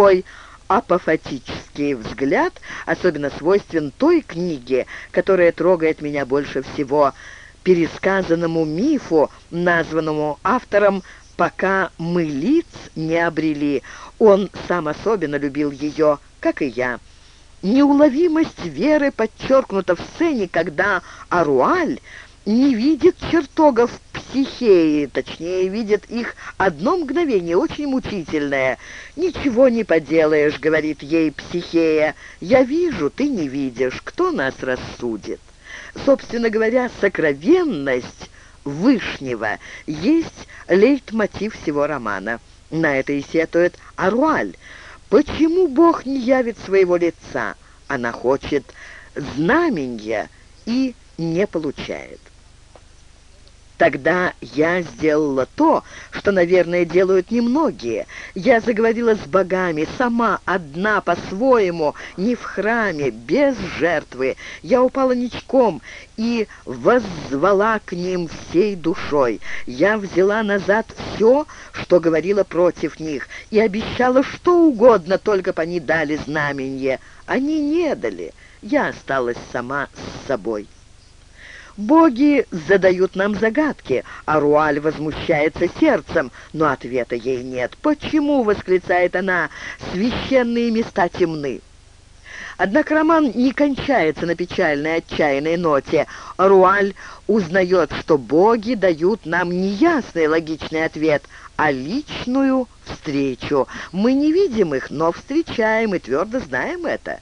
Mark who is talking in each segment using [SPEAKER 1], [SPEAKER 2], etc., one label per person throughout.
[SPEAKER 1] Такой апофатический взгляд особенно свойствен той книге, которая трогает меня больше всего, пересказанному мифу, названному автором «Пока мы лиц не обрели». Он сам особенно любил ее, как и я. Неуловимость веры подчеркнута в сцене, когда Аруаль не видит чертогов психеи, точнее, видит их одно мгновение, очень мучительное. «Ничего не поделаешь», — говорит ей психея, — «я вижу, ты не видишь, кто нас рассудит?» Собственно говоря, сокровенность Вышнего есть лейтмотив всего романа. На это и сетует Аруаль. Почему Бог не явит своего лица? Она хочет знамения и не получает. Тогда я сделала то, что, наверное, делают немногие. Я заговорила с богами, сама, одна, по-своему, не в храме, без жертвы. Я упала ничком и воззвала к ним всей душой. Я взяла назад все, что говорила против них, и обещала что угодно, только бы они дали знаменье. Они не дали. Я осталась сама с собой. Боги задают нам загадки, а Руаль возмущается сердцем, но ответа ей нет. «Почему?» — восклицает она. «Священные места темны». Однако роман не кончается на печальной, отчаянной ноте. Руаль узнает, что боги дают нам не ясный логичный ответ, а личную встречу. Мы не видим их, но встречаем и твердо знаем это.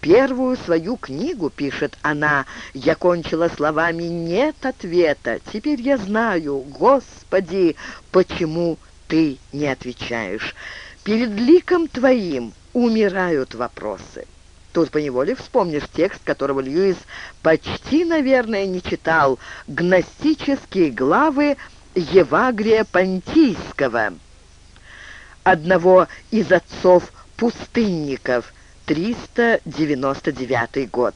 [SPEAKER 1] Первую свою книгу, пишет она, я кончила словами «нет ответа». Теперь я знаю, Господи, почему ты не отвечаешь. Перед ликом твоим умирают вопросы. Тут поневоле вспомнишь текст, которого Льюис почти, наверное, не читал, «Гностические главы Евагрия Понтийского», одного из отцов пустынников – 399 год.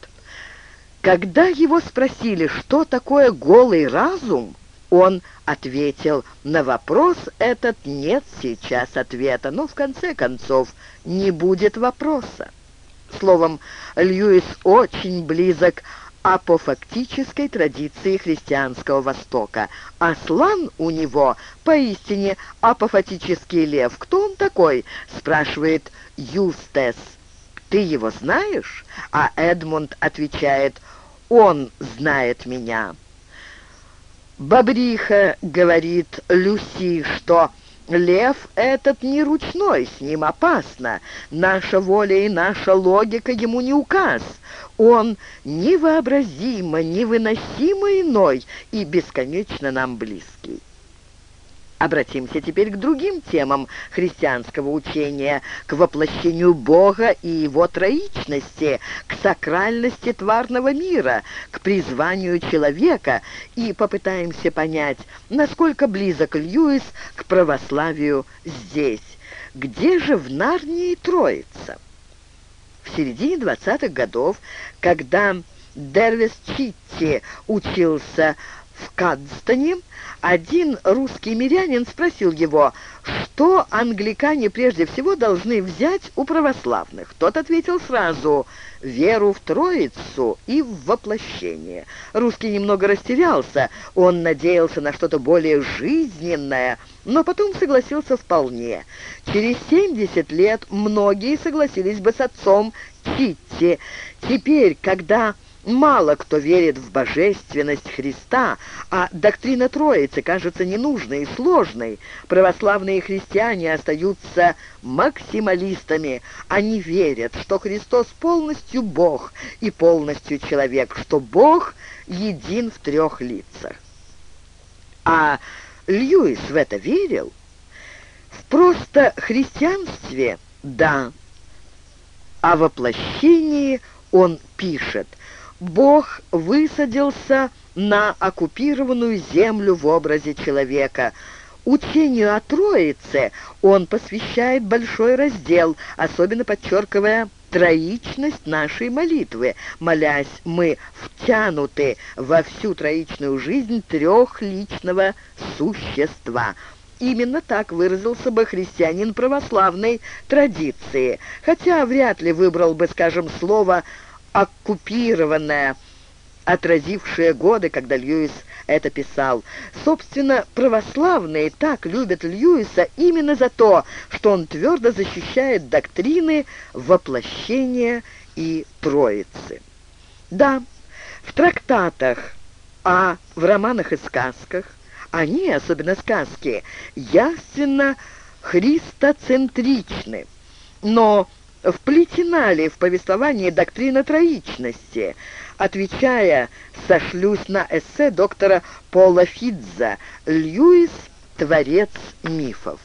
[SPEAKER 1] Когда его спросили, что такое голый разум, он ответил, на вопрос этот нет сейчас ответа, но в конце концов не будет вопроса. Словом, Льюис очень близок апофактической традиции христианского Востока. Аслан у него поистине апофатический лев. Кто он такой? спрашивает Юстес. «Ты его знаешь?» А Эдмунд отвечает, «Он знает меня». Бобриха говорит Люси, что лев этот не ручной, с ним опасно. Наша воля и наша логика ему не указ. Он невообразимо, невыносимо иной и бесконечно нам близкий. Обратимся теперь к другим темам христианского учения, к воплощению Бога и его троичности, к сакральности тварного мира, к призванию человека и попытаемся понять, насколько близок Льюис к православию здесь. Где же в Нарнии Троица? В середине 20-х годов, когда Дервис Читти учился в Кадстоне, один русский мирянин спросил его, что англикане прежде всего должны взять у православных. Тот ответил сразу «веру в Троицу и в воплощение». Русский немного растерялся, он надеялся на что-то более жизненное, но потом согласился вполне. Через 70 лет многие согласились бы с отцом Китти. Теперь, когда Мало кто верит в божественность Христа, а доктрина Троицы кажется ненужной и сложной. Православные христиане остаются максималистами. Они верят, что Христос полностью Бог и полностью человек, что Бог един в трех лицах. А Льюис в это верил? В просто христианстве – да. О воплощении он пишет – Бог высадился на оккупированную землю в образе человека. Учению о Троице он посвящает большой раздел, особенно подчеркивая троичность нашей молитвы. Молясь, мы втянуты во всю троичную жизнь трехличного существа. Именно так выразился бы христианин православной традиции, хотя вряд ли выбрал бы, скажем, слово «оккупированное», отразившее годы, когда Льюис это писал. Собственно, православные так любят Льюиса именно за то, что он твердо защищает доктрины воплощения и Троицы. Да, в трактатах, а в романах и сказках они, особенно сказки, яственно христоцентричны. Но вплетена ли в повествование доктрина троичности? Отвечая, сошлюсь на эссе доктора Пола Фидза «Льюис – творец мифов».